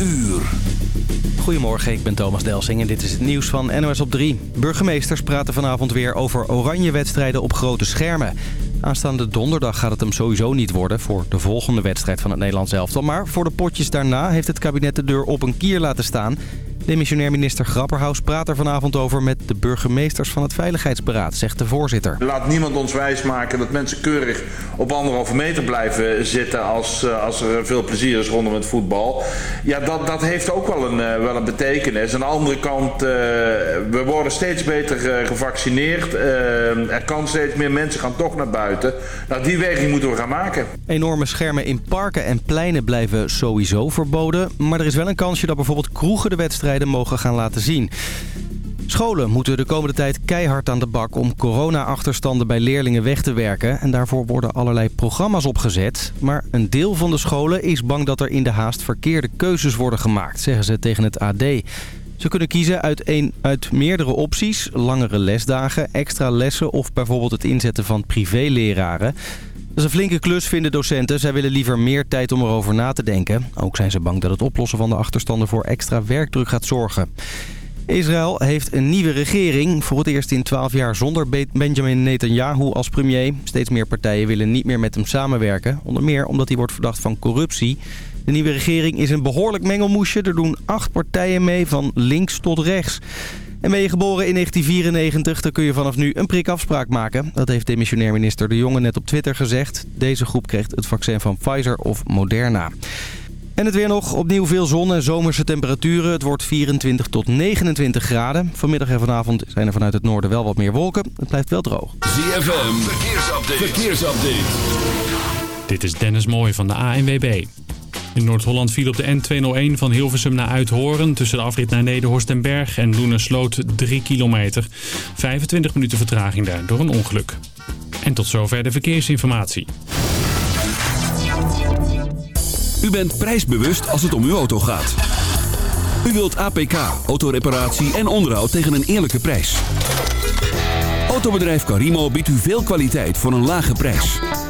uur. Goedemorgen, ik ben Thomas Delsing en dit is het nieuws van NOS op 3. Burgemeesters praten vanavond weer over oranje wedstrijden op grote schermen. Aanstaande donderdag gaat het hem sowieso niet worden voor de volgende wedstrijd van het Nederlands elftal. Maar voor de potjes daarna heeft het kabinet de deur op een kier laten staan. Demissionair minister Grapperhaus praat er vanavond over met de burgemeesters van het Veiligheidsberaad, zegt de voorzitter. Laat niemand ons wijsmaken dat mensen keurig op anderhalve meter blijven zitten als, eh, als er veel plezier is rondom het voetbal. Ja, dat, dat heeft ook wel een, eh, wel een betekenis. Aan de andere kant, uh, we worden steeds beter gevaccineerd. er kan steeds meer mensen gaan toch naar buiten. Nou, die weging moeten we gaan maken. Enorme schermen in parken en pleinen blijven sowieso verboden. Maar er is wel een kansje dat bijvoorbeeld kroegen de mogen gaan laten zien. Scholen moeten de komende tijd keihard aan de bak om corona-achterstanden bij leerlingen weg te werken. En daarvoor worden allerlei programma's opgezet. Maar een deel van de scholen is bang dat er in de haast verkeerde keuzes worden gemaakt, zeggen ze tegen het AD. Ze kunnen kiezen uit, een, uit meerdere opties, langere lesdagen, extra lessen of bijvoorbeeld het inzetten van privéleraren. Dat is een flinke klus, vinden docenten. Zij willen liever meer tijd om erover na te denken. Ook zijn ze bang dat het oplossen van de achterstanden voor extra werkdruk gaat zorgen. Israël heeft een nieuwe regering. Voor het eerst in 12 jaar zonder Benjamin Netanyahu als premier. Steeds meer partijen willen niet meer met hem samenwerken. Onder meer omdat hij wordt verdacht van corruptie. De nieuwe regering is een behoorlijk mengelmoesje. Er doen acht partijen mee, van links tot rechts. En ben je geboren in 1994, dan kun je vanaf nu een prikafspraak maken. Dat heeft demissionair minister De Jonge net op Twitter gezegd. Deze groep kreeg het vaccin van Pfizer of Moderna. En het weer nog. Opnieuw veel zon en zomerse temperaturen. Het wordt 24 tot 29 graden. Vanmiddag en vanavond zijn er vanuit het noorden wel wat meer wolken. Het blijft wel droog. ZFM, verkeersupdate. verkeersupdate. Dit is Dennis Mooij van de ANWB. In Noord-Holland viel op de N201 van Hilversum naar Uithoren... tussen de afrit naar Nederhorst en Berg en Loenersloot 3 kilometer. 25 minuten vertraging daar door een ongeluk. En tot zover de verkeersinformatie. U bent prijsbewust als het om uw auto gaat. U wilt APK, autoreparatie en onderhoud tegen een eerlijke prijs. Autobedrijf Carimo biedt u veel kwaliteit voor een lage prijs.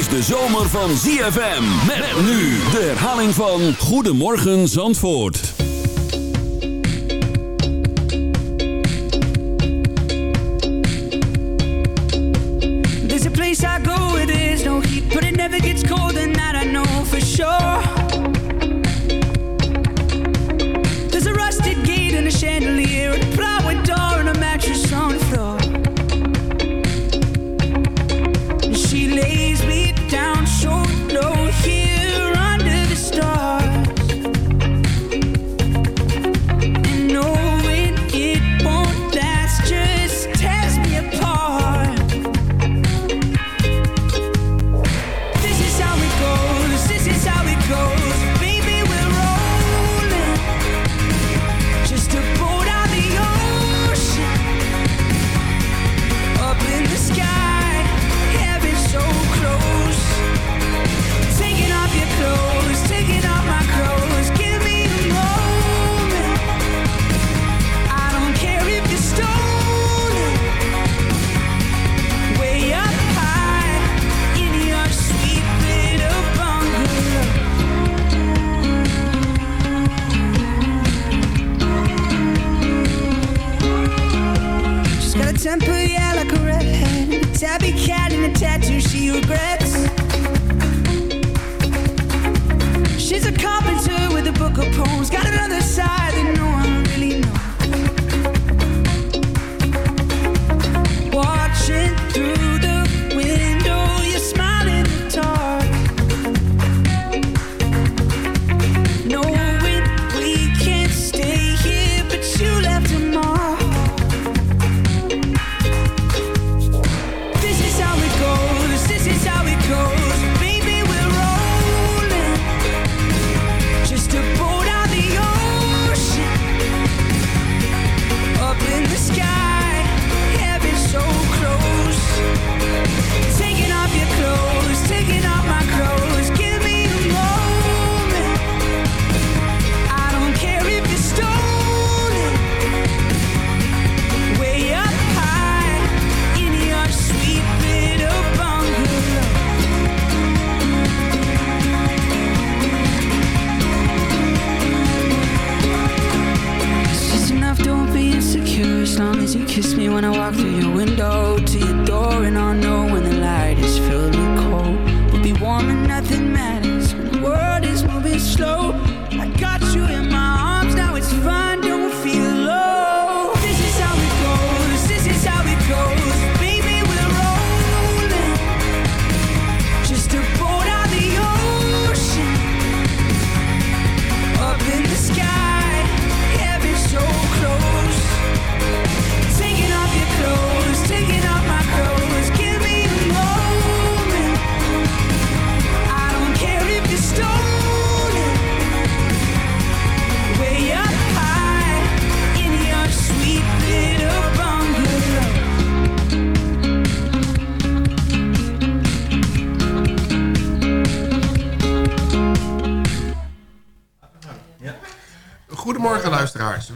Is de zomer van ZFM. Met nu de herhaling van Goedemorgen Zandvoort. There's a place I go where there's no heat, but it never gets cold,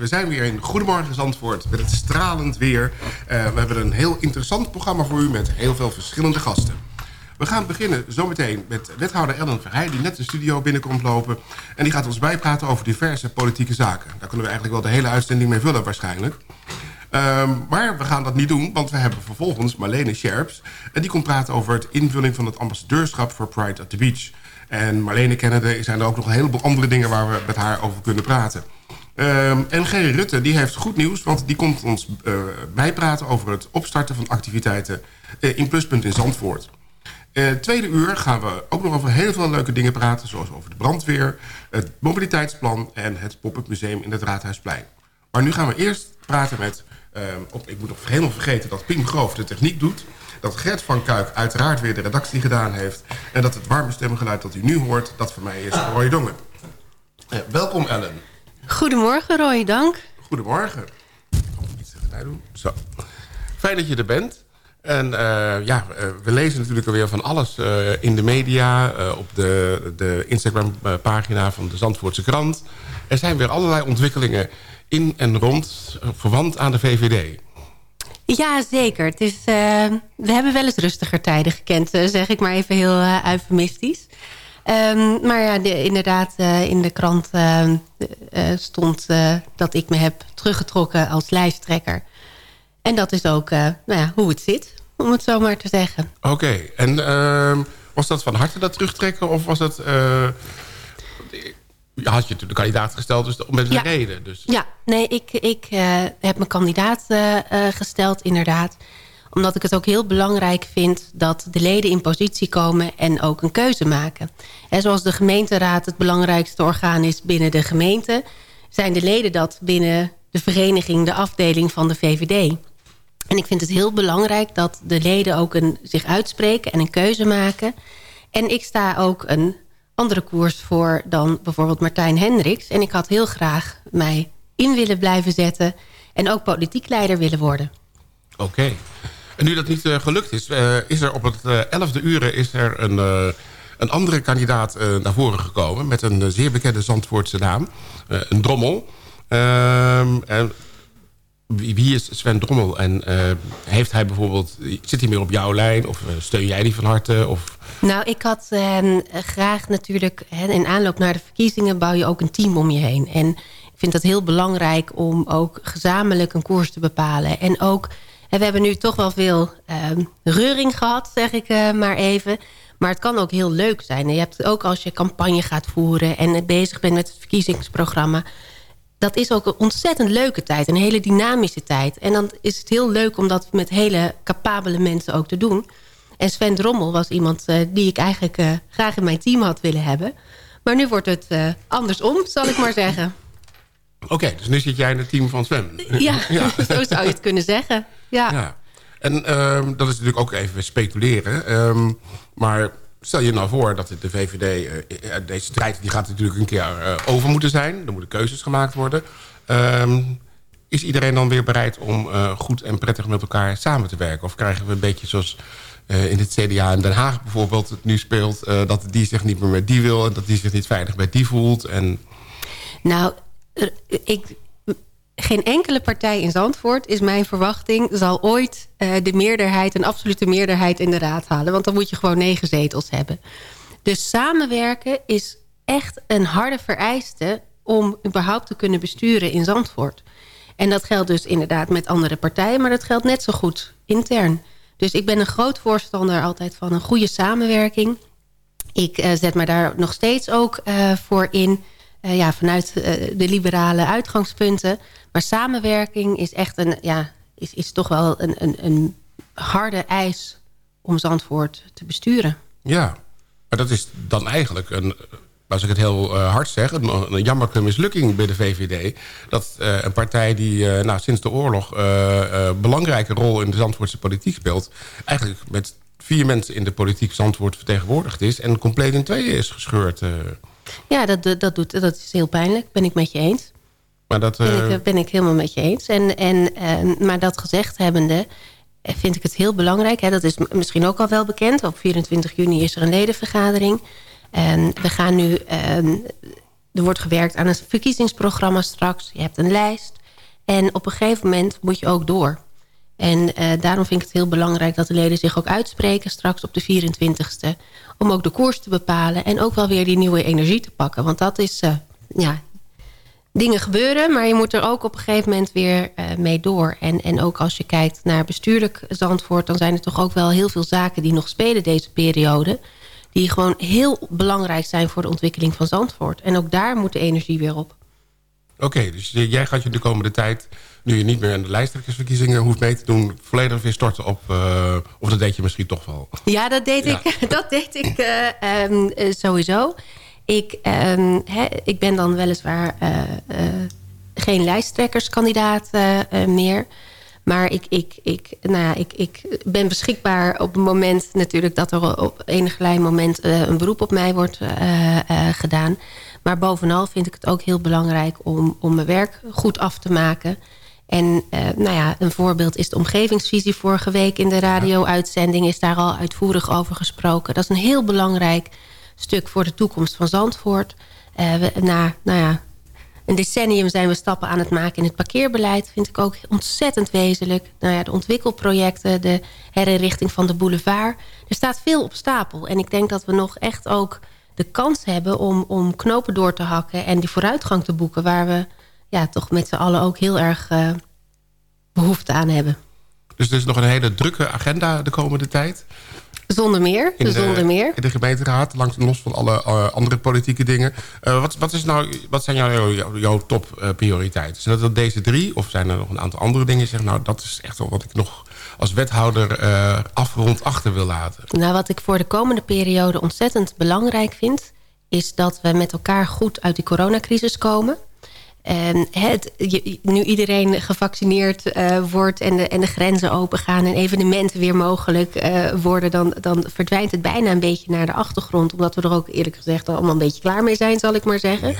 We zijn weer in Goedemorgen Zandvoort met het stralend weer. Eh, we hebben een heel interessant programma voor u met heel veel verschillende gasten. We gaan beginnen zometeen met wethouder Ellen Verheij... die net de studio binnenkomt lopen. En die gaat ons bijpraten over diverse politieke zaken. Daar kunnen we eigenlijk wel de hele uitzending mee vullen waarschijnlijk. Ehm, maar we gaan dat niet doen, want we hebben vervolgens Marlene Scherps... en die komt praten over het invulling van het ambassadeurschap voor Pride at the Beach... En Marlene kennende zijn er ook nog een heleboel andere dingen... waar we met haar over kunnen praten. Ehm, en Gerry Rutte die heeft goed nieuws... want die komt ons eh, bijpraten over het opstarten van activiteiten... eh, in Pluspunt in Zandvoort. Eh tweede uur gaan we ook nog over heel veel leuke dingen praten... zoals over de brandweer, het mobiliteitsplan... en het pop-up museum in het Raadhuisplein. Maar nu gaan we eerst praten met... ehm, op, ik moet nog helemaal vergeten dat Pim Groof de techniek doet... dat Gert van Kuik uiteraard weer de redactie gedaan heeft... en dat het warme stemgeluid dat u nu hoort... dat voor mij is Roy Dongen. Welkom Ellen. Goedemorgen Roy, dank. Goedemorgen. Iets doen. Zo. Fijn dat je er bent. En eh, ja, eh, we lezen natuurlijk alweer van alles eh, in de media... op de, de Instagram-pagina van de Zandvoortse krant. Er zijn weer allerlei ontwikkelingen in en rond... verwant aan de VVD. Ja, zeker. Het is, we hebben wel eens rustiger tijden gekend, zeg ik maar even heel eufemistisch. Ehm, maar ja, de- inderdaad, eh, in de krant eh, eh, stond dat ik me heb teruggetrokken als lijsttrekker. En dat is ook nou ja, hoe het zit, om het zo maar te zeggen. Oké, en ehm, was dat van harte dat terugtrekken... of was dat... je had je de kandidaat gesteld dus met een Ja. reden. Dus Ja, nee, ik, ik heb mijn kandidaat gesteld, inderdaad. Omdat ik het ook heel belangrijk vind dat de leden in positie komen en ook een keuze maken. En zoals de gemeenteraad het belangrijkste orgaan is binnen de gemeente... zijn de leden dat binnen de vereniging, de afdeling van de VVD. En ik vind het heel belangrijk dat de leden ook een, zich uitspreken en een keuze maken. En ik sta ook een andere koers voor dan bijvoorbeeld Martijn Hendricks. En ik had heel graag mij in willen blijven zetten... en ook politiek leider willen worden. Oké. En nu dat niet eh, gelukt is, eh, is er op het eh, 11e uur is er een, een andere kandidaat naar voren gekomen... met een zeer bekende Zandvoortse naam, een Drommel. Ehm, en wie, is Sven Drommel? En heeft hij bijvoorbeeld, zit hij meer op jouw lijn? Of steun jij die van harte? Of, Nou, ik had eh, graag natuurlijk... Hè, in aanloop naar de verkiezingen bouw je ook een team om je heen. En ik vind dat heel belangrijk om ook gezamenlijk een koers te bepalen. En ook, hè, we hebben nu toch wel veel eh, reuring gehad, zeg ik eh, maar even... Maar het kan ook heel leuk zijn. En je hebt ook als je campagne gaat voeren... en bezig bent met het verkiezingsprogramma... dat is ook een ontzettend leuke tijd. Een hele dynamische tijd. En dan is het heel leuk om dat met hele capabele mensen ook te doen. En Sven Drommel was iemand eh, die ik eigenlijk eh, graag in mijn team had willen hebben. Maar nu wordt het andersom, zal ik maar zeggen. Oké, dus nu zit jij in het team van Sven. Ja, zo zou je het kunnen zeggen. Ja. Ja. En ehm, dat is natuurlijk ook even speculeren. Ehm, maar stel je nou voor dat de VVD... eh, eh, deze strijd die gaat natuurlijk een keer eh, over moeten zijn. Er moeten keuzes gemaakt worden. Ehm, is iedereen dan weer bereid om goed en prettig met elkaar samen te werken? Of krijgen we een beetje zoals in het CDA in Den Haag bijvoorbeeld het nu speelt... dat die zich niet meer met die wil en dat die zich niet veilig bij die voelt? En, Nou, ik, geen enkele partij in Zandvoort, is mijn verwachting... zal ooit eh, de meerderheid, een absolute meerderheid in de raad halen. Want dan moet je gewoon negen zetels hebben. Dus samenwerken is echt een harde vereiste... om überhaupt te kunnen besturen in Zandvoort. En dat geldt dus inderdaad met andere partijen... maar dat geldt net zo goed intern. Dus ik ben een groot voorstander altijd van een goede samenwerking. Ik eh, zet me daar nog steeds ook eh, voor in... eh, ja, vanuit eh, de liberale uitgangspunten. Maar samenwerking is echt een, ja, is, is toch wel een, een, een harde eis om Zandvoort te besturen. Ja, maar dat is dan eigenlijk een, als ik het heel eh, hard zeg... een, een jammerlijke mislukking bij de VVD. Dat een partij die eh, nou, sinds de oorlog eh, belangrijke rol in de Zandvoortse politiek speelt... eigenlijk met vier mensen in de politiek Zandvoort vertegenwoordigd is... en compleet in tweeën is gescheurd. Eh. Ja, dat, dat, doet, dat is heel pijnlijk, ben ik met je eens. maar dat... Ben eh, ik, ben ik helemaal met je eens. En, en, eh, maar dat gezegd hebbende eh, vind ik het heel belangrijk. Hè, dat is misschien ook al wel bekend. Op 24 juni is er een ledenvergadering. En we gaan nu... eh, er wordt gewerkt aan een verkiezingsprogramma straks. Je hebt een lijst. En op een gegeven moment moet je ook door. En eh, daarom vind ik het heel belangrijk dat de leden zich ook uitspreken... straks op de 24ste. Om ook de koers te bepalen. En ook wel weer die nieuwe energie te pakken. Want dat is... eh, ja, dingen gebeuren, maar je moet er ook op een gegeven moment weer eh, mee door. En, en ook als je kijkt naar bestuurlijk Zandvoort... dan zijn er toch ook wel heel veel zaken die nog spelen deze periode... die gewoon heel belangrijk zijn voor de ontwikkeling van Zandvoort. En ook daar moet de energie weer op. Oké, dus jij gaat je de komende tijd... nu je niet meer aan de lijsttrekkersverkiezingen hoeft mee te doen... volledig weer storten op... eh, of dat deed je misschien toch wel. Ja, dat deed Ja. ik, dat deed ik eh, ehm, eh, sowieso. Ik, ehm, ik ben dan weliswaar geen lijsttrekkerskandidaat meer. Maar ik, ik, ik, nou ja, ik, ik ben beschikbaar op het moment natuurlijk... dat er op enig moment eh, een beroep op mij wordt gedaan. Maar bovenal vind ik het ook heel belangrijk om, om mijn werk goed af te maken... En eh, nou ja, een voorbeeld is de omgevingsvisie vorige week in de radio-uitzending... is daar al uitvoerig over gesproken. Dat is een heel belangrijk stuk voor de toekomst van Zandvoort. Eh, na nou ja, een decennium zijn we stappen aan het maken in het parkeerbeleid. Vind ik ook ontzettend wezenlijk. Nou ja, de ontwikkelprojecten, de herinrichting van de boulevard. Er staat veel op stapel. En ik denk dat we nog echt ook de kans hebben om, om knopen door te hakken... en die vooruitgang te boeken waar we ja, toch met z'n allen ook heel erg eh, behoefte aan hebben. Dus er is nog een hele drukke agenda de komende tijd. Zonder meer, In de, zonder meer. In de gemeenteraad, langs los van alle eh, andere politieke dingen. Eh, wat, wat, is nou, wat zijn jouw, jouw, jouw topprioriteiten? zijn dat deze drie? Of zijn er nog een aantal andere dingen? Zeg, nou, dat is echt wel wat ik nog als wethouder eh afgerond achter wil laten. Nou, wat ik voor de komende periode ontzettend belangrijk vind... is dat we met elkaar goed uit die coronacrisis komen. En het, je- nu iedereen gevaccineerd eh, wordt en de, en de grenzen opengaan... en evenementen weer mogelijk eh, worden... Dan, dan verdwijnt het bijna een beetje naar de achtergrond. Omdat we er ook eerlijk gezegd allemaal een beetje klaar mee zijn, zal ik maar zeggen.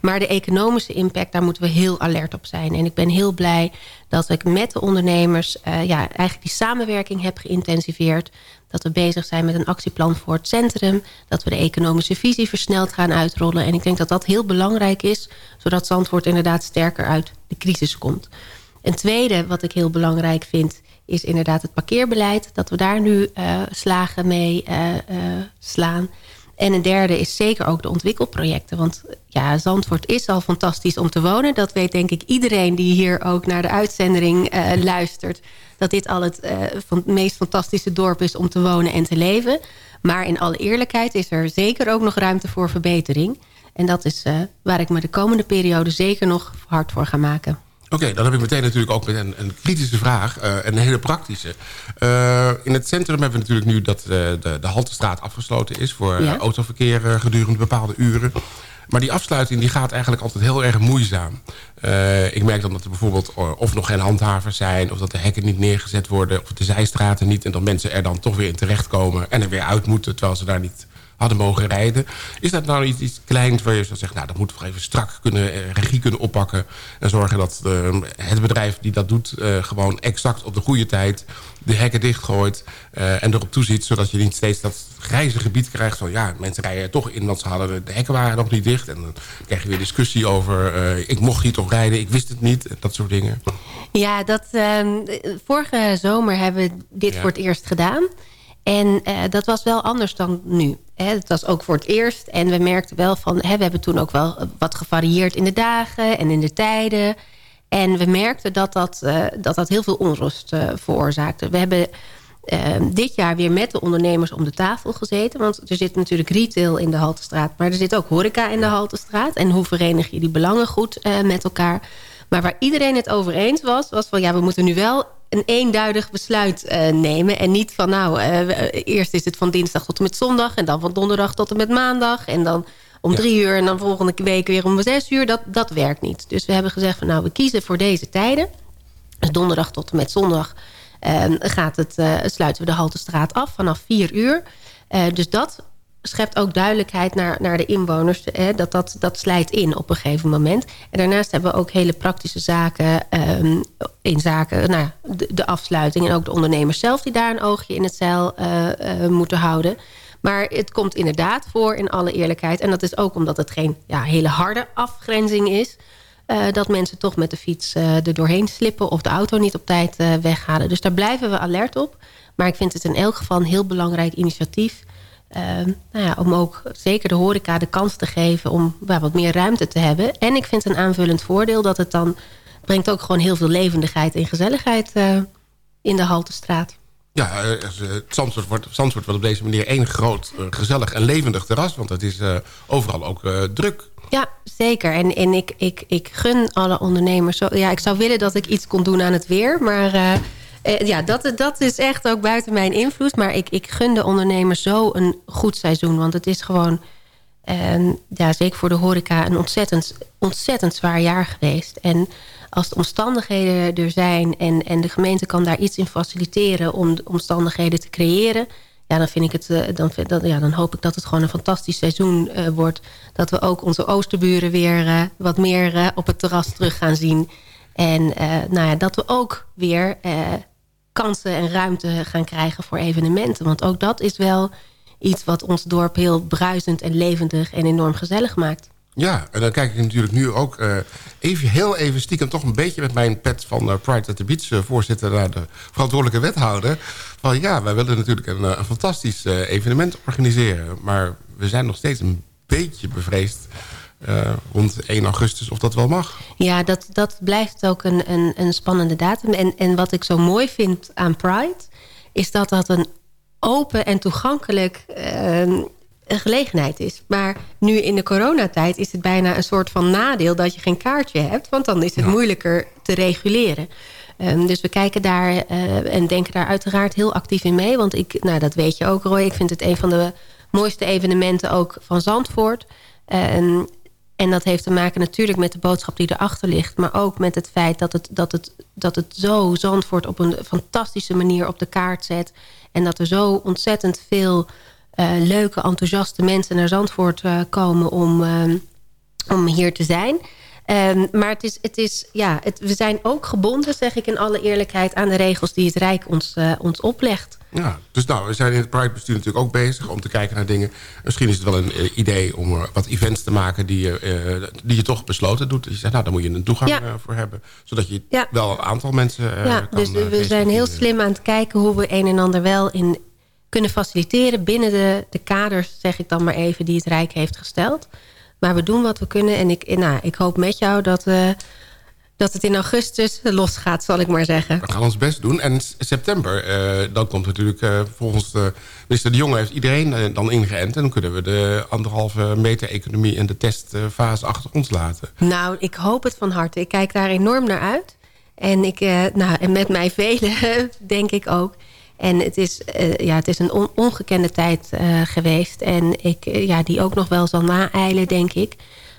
Maar de economische impact, daar moeten we heel alert op zijn. En ik ben heel blij dat ik met de ondernemers... eh, ja, eigenlijk die samenwerking heb geïntensiveerd. Dat we bezig zijn met een actieplan voor het centrum. Dat we de economische visie versneld gaan uitrollen. En ik denk dat dat heel belangrijk is... zodat Zandvoort inderdaad sterker uit de crisis komt. Een tweede wat ik heel belangrijk vind... is inderdaad het parkeerbeleid. Dat we daar nu eh, slagen mee eh, eh, slaan. En een derde is zeker ook de ontwikkelprojecten. Want ja, Zandvoort is al fantastisch om te wonen. Dat weet denk ik iedereen die hier ook naar de uitzending eh, luistert. Dat dit al het, eh, van, meest fantastische dorp is om te wonen en te leven. Maar in alle eerlijkheid is er zeker ook nog ruimte voor verbetering. En dat is eh, waar ik me de komende periode zeker nog hard voor ga maken. Oké, dan heb ik meteen natuurlijk ook met een, een kritische vraag. eh, een hele praktische. Eh, in het centrum hebben we natuurlijk nu dat eh, de, de Haltestraat afgesloten is... voor Ja. autoverkeer gedurende bepaalde uren. Maar die afsluiting die gaat eigenlijk altijd heel erg moeizaam. Ik merk dan dat er bijvoorbeeld of nog geen handhavers zijn... of dat de hekken niet neergezet worden, of de zijstraten niet... en dat mensen er dan toch weer in terechtkomen en er weer uit moeten... terwijl ze daar niet hadden mogen rijden. Is dat nou iets, iets kleins waar je zo zegt... nou, dat moeten we even strak kunnen, eh, regie kunnen oppakken... en zorgen dat eh, het bedrijf die dat doet... eh, gewoon exact op de goede tijd de hekken dichtgooit... en erop toeziet, zodat je niet steeds dat grijze gebied krijgt... van ja, mensen rijden toch in, want ze hadden de hekken waren nog niet dicht... en dan krijg je weer discussie over... ik mocht hier toch rijden, ik wist het niet, dat soort dingen. Ja, dat, ehm, vorige zomer hebben we dit Ja. voor het eerst gedaan. En dat was wel anders dan nu. Hè, het was ook voor het eerst. En we merkten wel van... Hè, we hebben toen ook wel wat gevarieerd in de dagen en in de tijden. En we merkten dat dat, eh, dat, dat heel veel onrust eh, veroorzaakte. We hebben eh, dit jaar weer met de ondernemers om de tafel gezeten. Want er zit natuurlijk retail in de Haltestraat. Maar er zit ook horeca in de Haltestraat. En hoe verenig je die belangen goed eh, met elkaar? Maar waar iedereen het over eens was... was van ja, we moeten nu wel een eenduidig besluit eh, nemen. En niet van nou, eh, we- eerst is het van dinsdag tot en met zondag... en dan van donderdag tot en met maandag... en dan om drie uur en dan volgende week weer om zes uur. Dat, dat werkt niet. Dus we hebben gezegd van nou, we kiezen voor deze tijden. Dus donderdag tot en met zondag eh, gaat het, eh, sluiten we de Haltestraat af vanaf vier uur. Eh, dus dat schept ook duidelijkheid naar, naar de inwoners. Hè, dat, dat, dat slijt in op een gegeven moment. En daarnaast hebben we ook hele praktische zaken... ehm, in zaken nou, de, de afsluiting... en ook de ondernemers zelf die daar een oogje in het zeil eh, eh, moeten houden... Maar het komt inderdaad voor in alle eerlijkheid. En dat is ook omdat het geen ja, hele harde afgrenzing is. eh, dat mensen toch met de fiets er doorheen slippen... of de auto niet op tijd weghalen. Dus daar blijven we alert op. Maar ik vind het in elk geval een heel belangrijk initiatief... eh, nou ja, om ook zeker de horeca de kans te geven... om ja, wat meer ruimte te hebben. En ik vind een aanvullend voordeel dat het dan... brengt ook gewoon heel veel levendigheid en gezelligheid eh, in de Haltestraat. Ja, eh, het Zandvoort wordt, Zandvoort wordt op deze manier één groot, eh, gezellig en levendig terras. Want het is eh, overal ook eh, druk. Ja, zeker. En, en ik, ik, ik gun alle ondernemers... Zo, ja, ik zou willen dat ik iets kon doen aan het weer. Maar eh, eh, ja, dat, dat is echt ook buiten mijn invloed. Maar ik, ik gun de ondernemers zo een goed seizoen. Want het is gewoon, eh, ja, zeker voor de horeca... een ontzettend, ontzettend zwaar jaar geweest. En als de omstandigheden er zijn... en, en de gemeente kan daar iets in faciliteren... om de omstandigheden te creëren... Ja, dan, vind ik het, eh, dan, dan, ja, dan hoop ik dat het gewoon een fantastisch seizoen eh, wordt. Dat we ook onze oosterburen weer eh, wat meer eh, op het terras terug gaan zien. En eh, nou ja, dat we ook weer eh, kansen en ruimte gaan krijgen voor evenementen. Want ook dat is wel iets wat ons dorp heel bruisend en levendig en enorm gezellig maakt. Ja, en dan kijk ik natuurlijk nu ook eh, even, heel even stiekem... toch een beetje met mijn pet van eh, Pride at the Beach... eh, voorzitter naar de verantwoordelijke wethouder. Van ja, wij willen natuurlijk een, een fantastisch evenement organiseren. Maar we zijn nog steeds een beetje bevreesd... eh, rond 1 augustus of dat wel mag. Ja, dat, dat blijft ook een, een, een spannende datum. En, en wat ik zo mooi vind aan Pride... is dat dat een open en toegankelijk eh, een gelegenheid is. Maar nu in de coronatijd is het bijna een soort van nadeel... dat je geen kaartje hebt, want dan is het moeilijker te reguleren. Ehm, dus we kijken daar eh, en denken daar uiteraard heel actief in mee. Want ik, nou, dat weet je ook, Roy. Ik vind het een van de mooiste evenementen ook van Zandvoort. Ehm, en dat heeft te maken natuurlijk met de boodschap die erachter ligt. Maar ook met het feit dat het, dat het, dat het zo Zandvoort op een fantastische manier op de kaart zet. En dat er zo ontzettend veel eh, leuke, enthousiaste mensen naar Zandvoort eh, komen om, ehm, om hier te zijn. Ehm, maar het is, het is, ja, het, we zijn ook gebonden, zeg ik in alle eerlijkheid... aan de regels die het Rijk ons, eh, ons oplegt. Ja, dus nou, we zijn in het Pride-bestuur natuurlijk ook bezig... om te kijken naar dingen. Misschien is het wel een eh, idee om er wat events te maken... die je, eh, die je toch besloten doet. Dus je zegt, nou, daar moet je een toegang Ja. eh, voor hebben. Zodat je Ja. wel een aantal mensen eh, ja, kan dus eh, we zijn heel slim aan het kijken hoe we een en ander wel in kunnen faciliteren binnen de, de kaders, zeg ik dan maar even, die het Rijk heeft gesteld. Maar we doen wat we kunnen en ik, nou, ik hoop met jou dat, eh, dat het in augustus losgaat, zal ik maar zeggen. We gaan ons best doen. En september, eh, dan komt natuurlijk eh, volgens de minister De Jonge... heeft iedereen eh, dan ingeënt. En dan kunnen we de anderhalve meter economie... en de testfase achter ons laten. Nou, ik hoop het van harte. Ik kijk daar enorm naar uit. En, ik, eh, nou, en met mij velen, denk ik ook. En het is, eh, ja, het is een on- ongekende tijd eh, geweest. En ik, eh, ja, die ook nog wel zal naeilen, denk ik.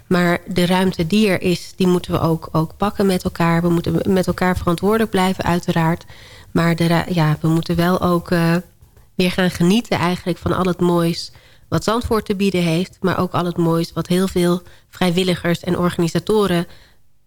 Maar de ruimte die er is, die moeten we ook, ook pakken met elkaar. We moeten met elkaar verantwoordelijk blijven, uiteraard. Maar de, ja, we moeten wel ook eh, weer gaan genieten eigenlijk van al het moois wat Zandvoort te bieden heeft. Maar ook al het moois wat heel veel vrijwilligers en organisatoren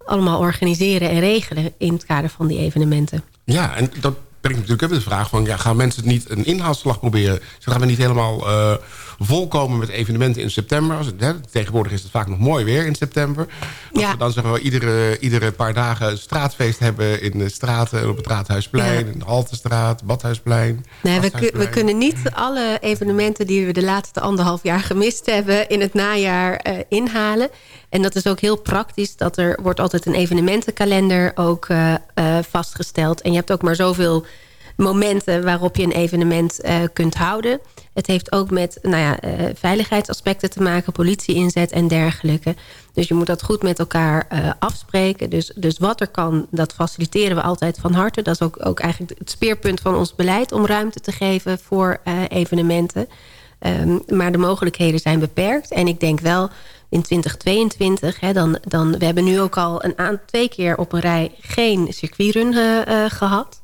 allemaal organiseren en regelen in het kader van die evenementen. Ja, en dat brengt natuurlijk ook de vraag van... Ja, gaan mensen niet een inhaalslag proberen? Ze we niet helemaal eh volkomen met evenementen in september? Als het, hè, tegenwoordig is het vaak nog mooi weer in september. Als Ja. we dan zeggen we iedere, iedere paar dagen een straatfeest hebben... in de straten, op het Raadhuisplein, Ja. in de Haltestraat, Badhuisplein. Nee, we, we kunnen niet alle evenementen die we de laatste anderhalf jaar gemist hebben in het najaar eh, inhalen. En dat is ook heel praktisch. Dat er wordt altijd een evenementenkalender ook eh, eh, vastgesteld. En je hebt ook maar zoveel momenten waarop je een evenement eh, kunt houden. Het heeft ook met nou ja, eh, veiligheidsaspecten te maken, politie inzet en dergelijke. Dus je moet dat goed met elkaar eh, afspreken. Dus, dus wat er kan, dat faciliteren we altijd van harte. Dat is ook, ook eigenlijk het speerpunt van ons beleid... om ruimte te geven voor evenementen. Ehm, maar de mogelijkheden zijn beperkt. En ik denk wel in 2022, hè, dan, dan, we hebben nu ook al een twee keer op een rij geen circuitrun eh, eh, gehad.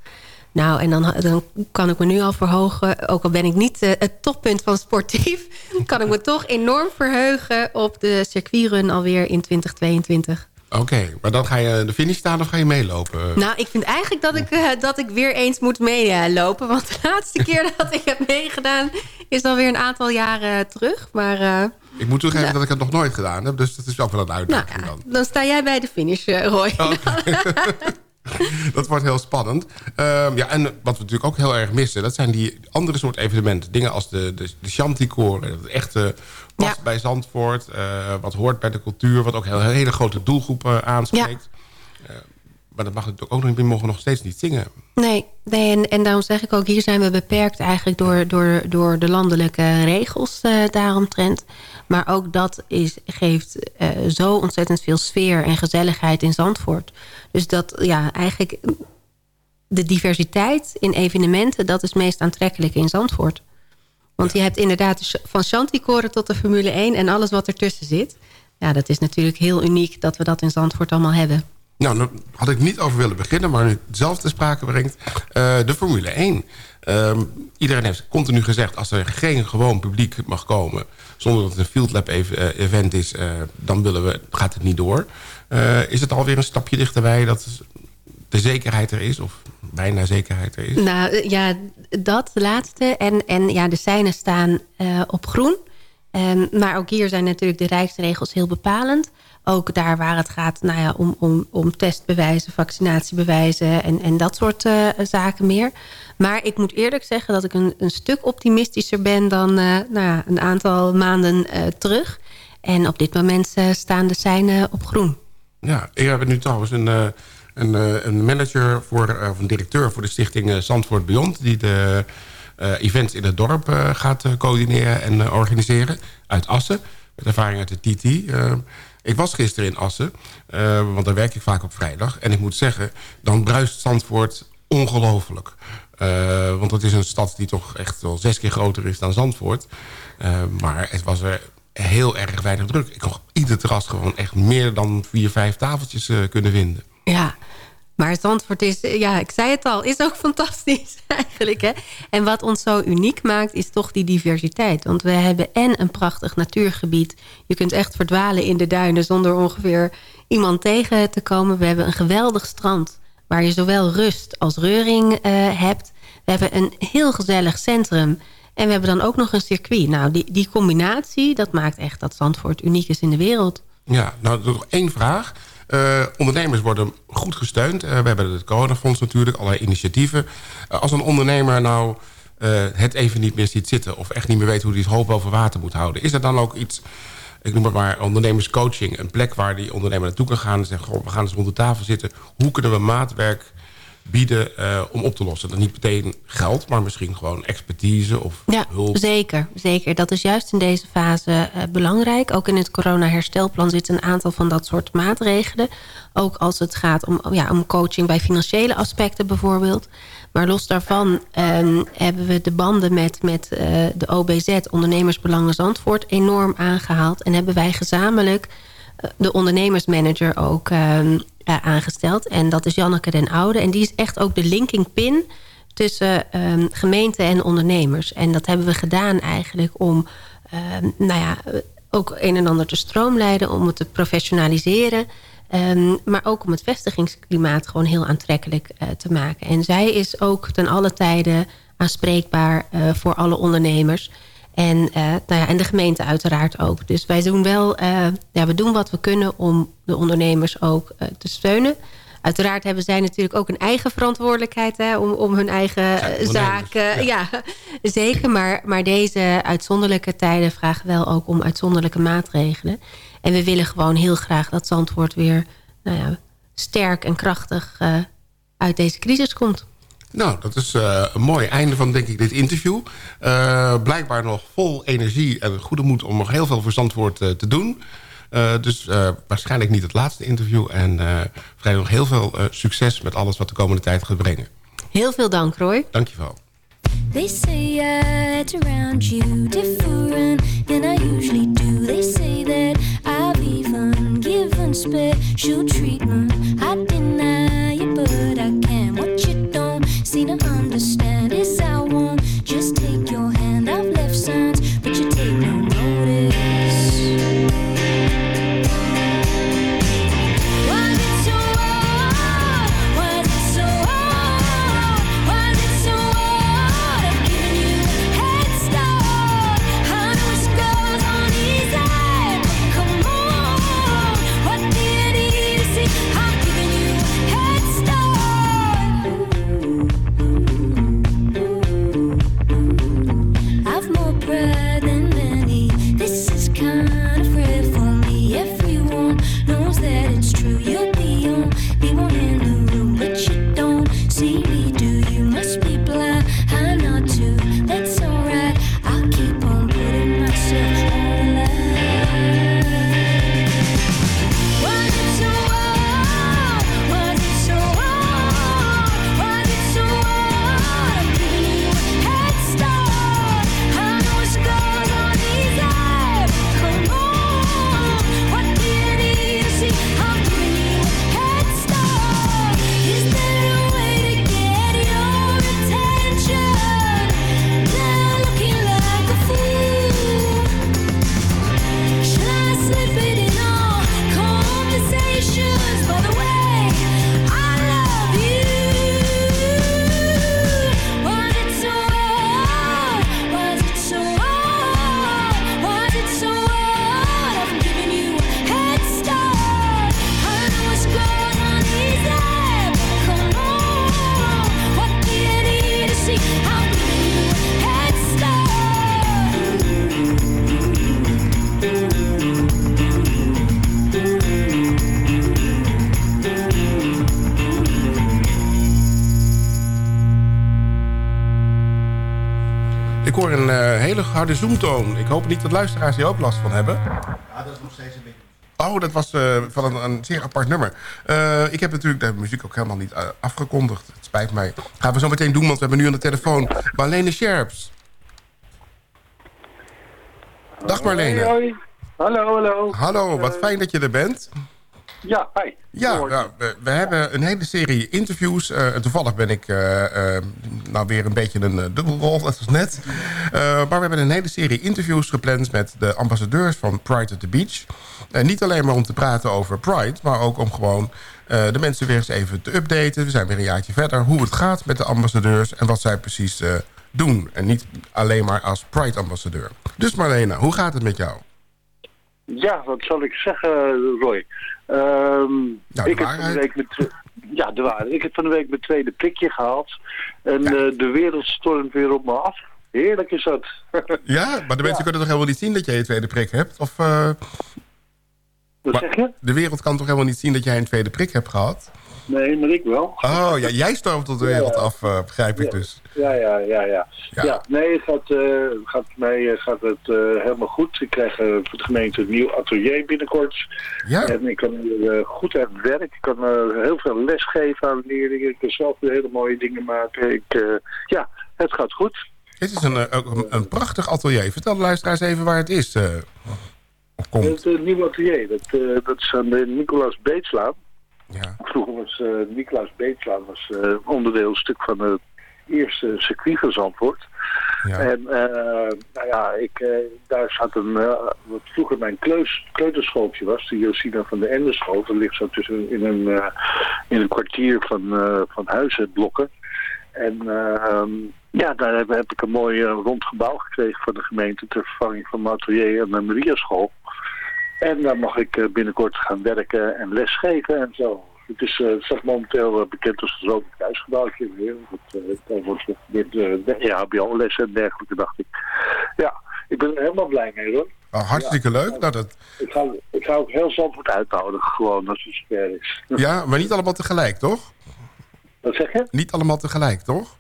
Nou, en dan, dan kan ik me nu al verhogen... ook al ben ik niet eh, het toppunt van sportief... kan ik me toch enorm verheugen op de circuitrun alweer in 2022. Oké, maar dan ga je de finish staan of ga je meelopen? Nou, ik vind eigenlijk dat ik, eh, dat ik weer eens moet meelopen. want de laatste keer dat ik heb meegedaan... is alweer een aantal jaren terug. Maar eh, Ik moet toegeven Ja. dat ik het nog nooit gedaan heb. Dus dat is ook wel een nou, uitdaging ja, dan. dan sta jij bij de finish, Roy. Dat wordt heel spannend. Ehm, ja, en wat we natuurlijk ook heel erg missen... dat zijn die andere soort evenementen. Dingen als de, de, de Chanticoren. Dat echt eh, past Ja. bij Zandvoort. eh, wat hoort bij de cultuur. Wat ook heel, hele grote doelgroepen aanspreekt. Eh, maar dat mag natuurlijk ook nog niet. We mogen nog steeds niet zingen. Nee, nee en, en daarom zeg ik ook... hier zijn we beperkt eigenlijk door, door, door de landelijke regels eh, daaromtrent. Maar ook dat is, geeft eh, zo ontzettend veel sfeer en gezelligheid in Zandvoort. Dus dat, ja, eigenlijk... de diversiteit in evenementen... dat is meest aantrekkelijk in Zandvoort. Want je hebt inderdaad de- van Chanticoren tot de Formule 1... en alles wat ertussen zit. Ja, dat is natuurlijk heel uniek dat we dat in Zandvoort allemaal hebben. Nou, daar had ik niet over willen beginnen, maar nu zelf te sprake brengt. eh, de Formule 1. Ehm, iedereen heeft continu gezegd, als er geen gewoon publiek mag komen... zonder dat het een Field Lab eh, event is, eh, dan willen we, gaat het niet door. Eh, is het alweer een stapje dichterbij dat de zekerheid er is? Of bijna zekerheid er is? Nou ja, dat laatste. En, en ja, de seinen staan op groen. Ehm, maar ook hier zijn natuurlijk de rijksregels heel bepalend. Ook daar waar het gaat nou ja, om, om, om testbewijzen, vaccinatiebewijzen en, en dat soort eh, zaken meer. Maar ik moet eerlijk zeggen dat ik een, een stuk optimistischer ben dan eh, nou ja, een aantal maanden eh, terug. En op dit moment staan de seinen op groen. Ja, ik heb nu trouwens een, een, een manager voor, of een directeur voor de stichting Zandvoort Beyond... die de events in het dorp gaat coördineren en organiseren. Uit Assen, met ervaring uit de TT. Ik was gisteren in Assen, eh, want daar werk ik vaak op vrijdag. En ik moet zeggen, dan bruist Zandvoort ongelooflijk. Eh, want het is een stad die toch echt wel zes keer groter is dan Zandvoort. Eh, maar het was er heel erg weinig druk. Ik kon ieder terras gewoon echt meer dan vier, vijf tafeltjes kunnen vinden. Ja, maar Zandvoort is, eh, ja, ik zei het al, is ook fantastisch eigenlijk. Hè? En wat ons zo uniek maakt, is toch die diversiteit. Want we hebben en een prachtig natuurgebied. Je kunt echt verdwalen in de duinen zonder ongeveer iemand tegen te komen. We hebben een geweldig strand waar je zowel rust als reuring eh, hebt. We hebben een heel gezellig centrum. En we hebben dan ook nog een circuit. Nou, die, die combinatie, dat maakt echt dat Zandvoort uniek is in de wereld. Ja, nou nog één vraag. Eh, ondernemers worden goed gesteund. Eh, we hebben het coronafonds natuurlijk, allerlei initiatieven. Eh, als een ondernemer nou het even niet meer ziet zitten... of echt niet meer weet hoe hij het hoofd boven water moet houden... is er dan ook iets, ik noem het maar ondernemerscoaching... een plek waar die ondernemer naartoe kan gaan en zeggen... We gaan eens rond de tafel zitten. Hoe kunnen we maatwerk bieden eh, om op te lossen? Dan niet meteen geld, maar misschien gewoon expertise of Ja, hulp. zeker, zeker. Dat is juist in deze fase eh, belangrijk. Ook in het corona-herstelplan zitten een aantal van dat soort maatregelen. Ook als het gaat om, ja, om coaching bij financiële aspecten bijvoorbeeld. Maar los daarvan ehm, hebben we de banden met, met eh, de OBZ, Ondernemersbelangen Zandvoort, enorm aangehaald. En hebben wij gezamenlijk de ondernemersmanager ook eh, aangesteld. En dat is Janneke den Oude. En die is echt ook de linking pin tussen ehm, gemeente en ondernemers. En dat hebben we gedaan eigenlijk om ehm, nou ja, ook een en ander te stroomlijnen... om het te professionaliseren... Ehm, maar ook om het vestigingsklimaat gewoon heel aantrekkelijk eh, te maken. En zij is ook ten alle tijde aanspreekbaar eh, voor alle ondernemers. En, eh, nou ja, en de gemeente uiteraard ook. Dus wij doen wel, eh, ja, we doen wat we kunnen om de ondernemers ook eh, te steunen. Uiteraard hebben zij natuurlijk ook een eigen verantwoordelijkheid hè, om, om hun eigen zaken. Ja. zeker. Maar, maar deze uitzonderlijke tijden vragen wel ook om uitzonderlijke maatregelen. En we willen gewoon heel graag dat Zandvoort weer nou ja, sterk en krachtig uit deze crisis komt. Nou, dat is eh, een mooi einde van, denk ik, dit interview. Eh, blijkbaar nog vol energie en goede moed om nog heel veel voor Zandvoort eh, te doen. Eh, dus eh, waarschijnlijk niet het laatste interview. En eh vrij nog heel veel eh, succes met alles wat de komende tijd gaat brengen. Heel veel dank, Roy. Dankjewel. They say I act around you different than I usually do. They say that I've even given special treatment. I deny it, but harde zoomtoon. Ik hoop niet dat luisteraars hier ook last van hebben. Ja, dat is nog steeds een beetje... Oh, dat was eh, van een, een zeer apart nummer. Eh, ik heb natuurlijk de muziek ook helemaal niet eh, afgekondigd. Het spijt mij. Gaan we zo meteen doen, want we hebben nu aan de telefoon Marlene Scherps. Dag Marlene. Hoi, hoi. Hallo, hallo. Hallo, wat fijn dat je er bent. Ja, hi. Ja, nou, we, we hebben een hele serie interviews. eh, toevallig ben ik eh, nou weer een beetje een dubbelrol, net als net. Maar we hebben een hele serie interviews gepland met de ambassadeurs van Pride at the Beach. En niet alleen maar om te praten over Pride, maar ook om gewoon de mensen weer eens even te updaten. We zijn weer een jaartje verder. Hoe het gaat met de ambassadeurs en wat zij precies doen. En niet alleen maar als Pride-ambassadeur. Dus Marlena, hoe gaat het met jou? Ja, wat zal ik zeggen, Roy? Ehm, de ik heb van de week mijn twe- ja, de waarheid. Ik heb van de week mijn tweede prikje gehaald. En eh, de wereld stormt weer op me af. Heerlijk is dat. Ja, maar de mensen kunnen toch helemaal niet zien dat jij je tweede prik hebt? Of, eh, Wat zeg je? De wereld kan toch helemaal niet zien dat jij een tweede prik hebt gehad? Nee, maar ik wel. Oh, ja, jij stormt op de wereld af, eh, begrijp ik dus. Ja, ja, ja, ja. Ja. Nee, het gaat, eh, gaat mij eh, gaat het helemaal goed. Ik krijg voor de gemeente een nieuw atelier binnenkort. Ja. En ik kan hier goed aan het werk. Ik kan heel veel les geven aan leerlingen. Ik kan zelf weer hele mooie dingen maken. Ik, ja, het gaat goed. Het is een, een, een prachtig atelier. Vertel de luisteraars even waar het is. komt. Het nieuwe atelier, dat, dat is aan de Nicolaas Beetslaan. Ja. Vroeger was eh Nicolaas Beetslaan was, eh, onderdeel, een stuk van het eerste circuit van Zandvoort. Ja. En eh, nou ja, ik, eh, daar zat een, eh, wat vroeger mijn kleus, kleuterschooltje was, de Josina van de Endenschool. Dat ligt zo tussen in een, eh, in een kwartier van, eh van huizenblokken. En ehm, ja, daar heb, heb ik een mooi eh, rond gebouw gekregen van de gemeente ter vervanging van mijn atelier en mijn Mariaschool. En daar mag ik eh, binnenkort gaan werken en lesgeven en zo. Het is eh, het staat momenteel eh, bekend als het Rode Kruisgebouwtje. Dat, eh, wordt eh, de EHBO-lessen en dergelijke, dacht ik. Ja, ik ben er helemaal blij mee hoor. Oh, hartstikke leuk. Nou, dat, Ik ga, ik ga ook heel Zandvoort uitnodigen, gewoon, als het zover is. ja, maar niet allemaal tegelijk, toch? Wat zeg je? Niet allemaal tegelijk, toch?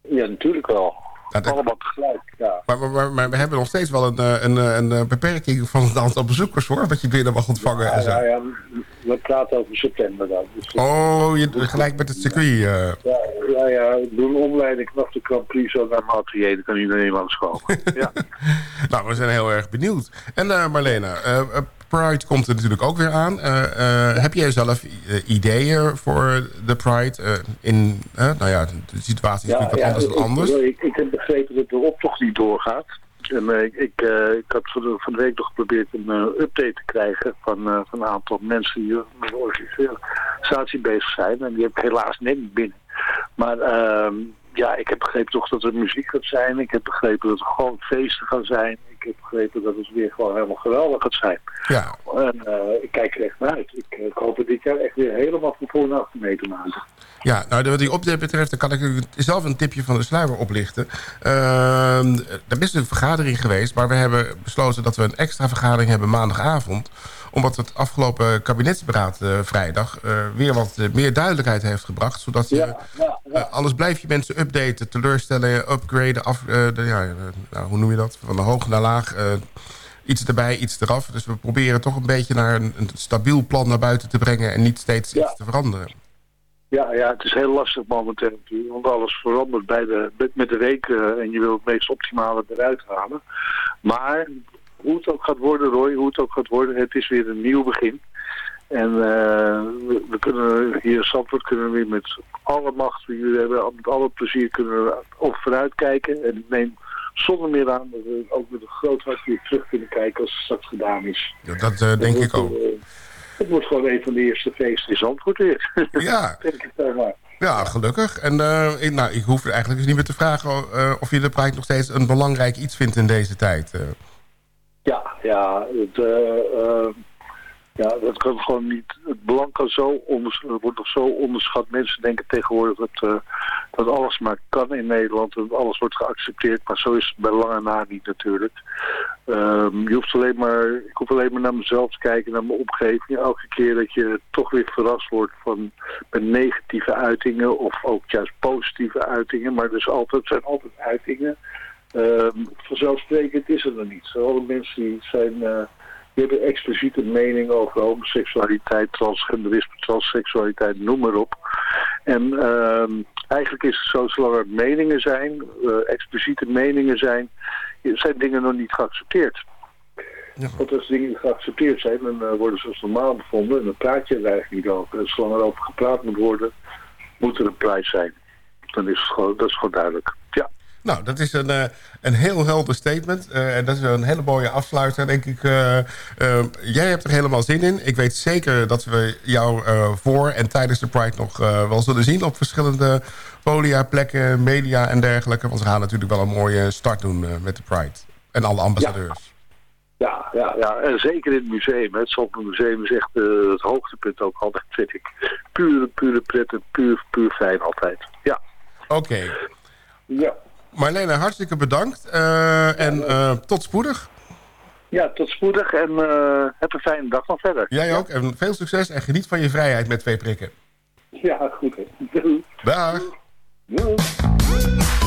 Ja, natuurlijk wel. Dat- Allemaal tegelijk, ja. Maar, maar, maar, maar we hebben nog steeds wel een, eh, een, eh, een, eh, beperking van het aantal bezoekers, hoor. Wat je binnen mag ontvangen en Ja, zo. ja, ja, we praten over september dan. Dus, Oh, je, gelijk met het circuit. ja, ja, doen een omleiding vanaf de Grand Prix zo naar Matrier. Dan kan iedereen langskomen. ja. Nou, we zijn heel erg benieuwd. En eh Marlena, Pride komt er natuurlijk ook weer aan. Eh, eh, Heb jij zelf eh, ideeën voor de Pride? in, eh, nou ja, de situatie is natuurlijk wat anders dan ik- anders. Ik, ik heb begrepen dat de optocht niet doorgaat. En ik, ik, eh, ik had van de, van de week nog geprobeerd een update te krijgen van, van een aantal mensen die met de organisatie bezig zijn. En die heb ik helaas net niet binnen. Maar ehm, ja, ik heb begrepen toch dat er muziek gaat zijn. Ik heb begrepen dat er gewoon feesten gaan zijn. Ik heb begrepen dat het weer gewoon helemaal geweldig gaat zijn. Ja, En eh, ik kijk er echt naar uit. Ik, eh, ik hoop het dit jaar echt weer helemaal van voor naar achter mee te maken. ja nou, wat die update betreft, dan kan ik u zelf een tipje van de sluier oplichten. Ehm, er is een vergadering geweest, maar we hebben besloten dat we een extra vergadering hebben maandagavond omdat het afgelopen kabinetsberaad eh, vrijdag eh, weer wat eh, meer duidelijkheid heeft gebracht. Zodat je, anders blijf je mensen updaten, teleurstellen, upgraden, af, de, ja, nou, hoe noem je dat? Van de hoog naar laag. iets erbij, iets eraf. Dus we proberen toch een beetje naar een, een stabiel plan naar buiten te brengen en niet steeds Ja. iets te veranderen. Ja, ja, het is heel lastig momenteel natuurlijk, want alles verandert bij de, met- de week en je wil het meest optimale eruit halen. Maar hoe het ook gaat worden, Roy, hoe het ook gaat worden, het is weer een nieuw begin. En eh, we, we kunnen hier in Zandvoort kunnen we weer met alle macht die we hebben, met alle plezier kunnen we op vooruit kijken. En ik neem zonder meer aan dat we ook met een groot hart weer terug kunnen kijken als het straks gedaan is. Ja, dat eh, denk ik ook. eh, Het wordt gewoon een van de eerste feesten in Zandvoort weer. Ja, denk ik daar maar. ja gelukkig. En ik, nou, ik hoef eigenlijk dus niet meer te vragen of je de Pride nog steeds een belangrijk iets vindt in deze tijd. Ja, ja, het, eh, eh, ja, dat kan gewoon niet. Het belang kan zo onders, wordt nog zo onderschat. Mensen denken tegenwoordig dat, eh, dat alles maar kan in Nederland. Dat alles wordt geaccepteerd. Maar zo is het bij lange na niet natuurlijk. Ehm, je hoeft alleen maar, ik hoef alleen maar naar mezelf te kijken, naar mijn omgeving. Elke keer dat je toch weer verrast wordt van met negatieve uitingen of ook juist positieve uitingen. Maar dus altijd, zijn altijd uitingen. Ehm, vanzelfsprekend is het er niet. Alle mensen die zijn, eh, die hebben expliciete mening over homoseksualiteit, transgenderisme, transseksualiteit, noem maar op. En ehm, eigenlijk is het zo, zolang er meningen zijn, eh, expliciete meningen zijn, zijn dingen nog niet geaccepteerd. Want als dingen geaccepteerd zijn, dan eh, worden ze als normaal bevonden en dan praat je er eigenlijk niet over. En zolang er over gepraat moet worden, moet er een prijs zijn. Dan is het gewoon, dat is gewoon duidelijk. Nou, dat is een, eh, een heel helder statement. Eh, en dat is een hele mooie afsluiter, denk ik. Eh, jij hebt er helemaal zin in. Ik weet zeker dat we jou voor en tijdens de Pride nog wel zullen zien... op verschillende podia, plekken, media en dergelijke. Want we gaan natuurlijk wel een mooie start doen met de Pride. En alle ambassadeurs. Ja, ja, ja, en zeker in het museum. Het Zandvoort Museum is echt het hoogtepunt ook altijd, vind ik. Pure, pure pret en puur, puur fijn altijd. Ja. Oké. Ja. Marlene, hartstikke bedankt. Eh, en eh, tot spoedig. Ja, tot spoedig en eh, heb een fijne dag van verder. Jij ook. En veel succes en geniet van je vrijheid met twee prikken. Ja, goed. hè. Doei. Dag. Doei. Change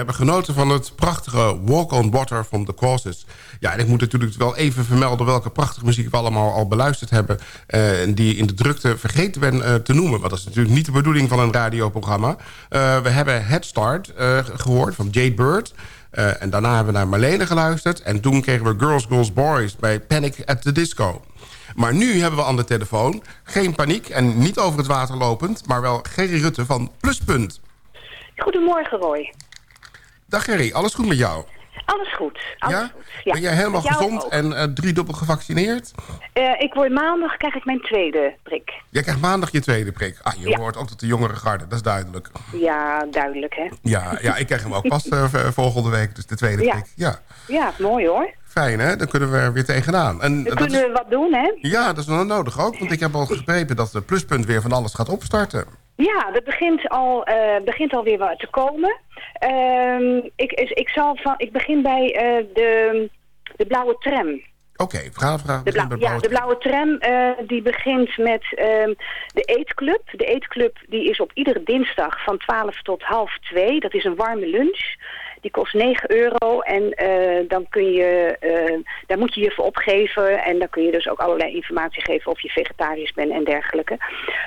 hebben genoten van het prachtige Walk on Water van The Causes. Ja, en ik moet natuurlijk wel even vermelden... welke prachtige muziek we allemaal al beluisterd hebben... eh, en die in de drukte vergeten ben eh, te noemen. Want dat is natuurlijk niet de bedoeling van een radioprogramma. Eh, we hebben Head Start eh, gehoord van Jade Bird... En daarna hebben we naar Marlene geluisterd. En toen kregen we Girls, Girls, Boys bij Panic at the Disco. Maar nu hebben we aan de telefoon geen paniek en niet over het water lopend... maar wel Gerry Rutte van Pluspunt. Goedemorgen, Roy. Dag Gerry, alles goed met jou? Alles goed. Alles Ja? goed. Ja. Ben jij helemaal gezond ook. en eh driedubbel gevaccineerd? Eh, ik word maandag, krijg ik mijn tweede prik. Jij krijgt maandag je tweede prik. Ah, je Ja. hoort ook tot de jongere garde, dat is duidelijk. Ja, duidelijk, hè? Ja, ja ik krijg hem ook pas eh, volgende week, dus de tweede prik. Ja, Ja, mooi hoor. fijn hè, dan kunnen we er weer tegenaan. En, Dan kunnen is, we wat doen, hè? ja, dat is wel nodig ook, want ik heb al begrepen dat de pluspunt weer van alles gaat opstarten. Ja, dat begint al, eh begint alweer wat te komen. Ehm, ik, ik, zal van, ik begin bij eh, de, de blauwe tram. Oké, vraag, vraag. De, blauw- ja, de blauwe tram eh, die begint met ehm, de eetclub. De eetclub die is op iedere dinsdag van 12 tot half 2. Dat is een warme lunch. Die kost 9 euro en eh, dan kun je, eh, daar moet je je voor opgeven. En dan kun je dus ook allerlei informatie geven of je vegetarisch bent en dergelijke.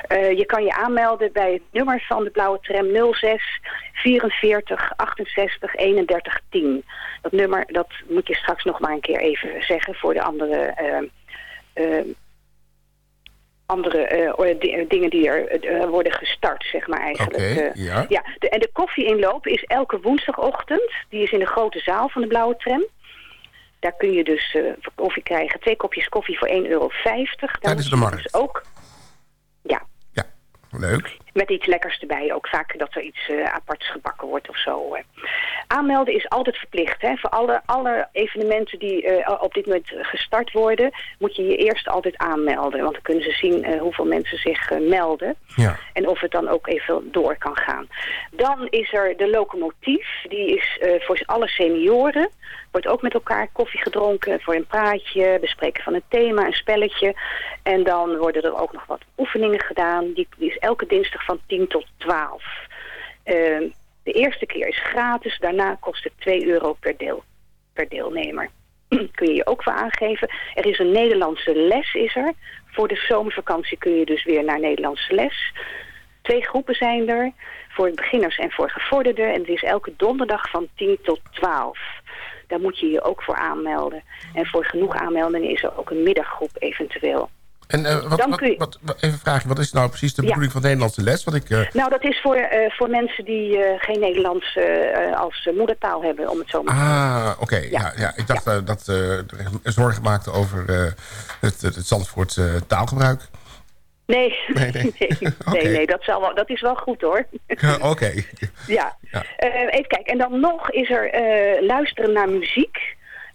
Eh, je kan je aanmelden bij het nummer van de blauwe tram 06 44 68 31 10. Dat nummer dat moet je straks nog maar een keer even zeggen voor de andere... andere eh, di- dingen die er eh, worden gestart, zeg maar eigenlijk. Eh, ja. ja de, en de koffieinloop is elke woensdagochtend. Die is in de grote zaal van de Blauwe Tram. Daar kun je dus eh, koffie krijgen. Twee kopjes koffie voor 1,50 euro. Tijdens de markt. Dus ook, ja, Leuk. Met iets lekkers erbij. Ook vaak dat er iets eh, aparts gebakken wordt of zo. Aanmelden is altijd verplicht. Hè. Voor alle, alle evenementen die eh, op dit moment gestart worden... moet je je eerst altijd aanmelden. Want dan kunnen ze zien eh, hoeveel mensen zich melden. Ja. En of het dan ook even door kan gaan. Dan is er de locomotief. Die is voor alle senioren. Wordt ook met elkaar koffie gedronken voor een praatje. Bespreken van een thema, een spelletje. En dan worden er ook nog wat oefeningen gedaan. Die, die is elke dinsdag van 10 tot 12. Eh, de eerste keer is gratis. Daarna kost het 2 euro per, deel, per deelnemer. kun je je ook voor aangeven. Er is een Nederlandse les is er. Voor de zomervakantie kun je dus weer naar Nederlandse les. Twee groepen zijn er. Voor beginners en voor gevorderden. En het is elke donderdag van 10 tot 12. Daar moet je je ook voor aanmelden. En voor genoeg aanmeldingen is er ook een middaggroep eventueel. En eh, wat, wat, je- wat, wat- even vragen, wat is nou precies de Ja. bedoeling van de Nederlandse les? Want ik, eh, Nou, dat is voor, eh, voor mensen die geen Nederlands als moedertaal hebben, om het zo maar te Ah, oké. Ja. Ja, Ik dacht eh, dat er zorgen maakte over het, het, het Zandvoort eh, taalgebruik. Nee, Nee, nee, nee. nee, dat, zal wel, dat is wel goed hoor. Oké. Ja. Ja. Even kijken. En dan nog is er luisteren naar muziek.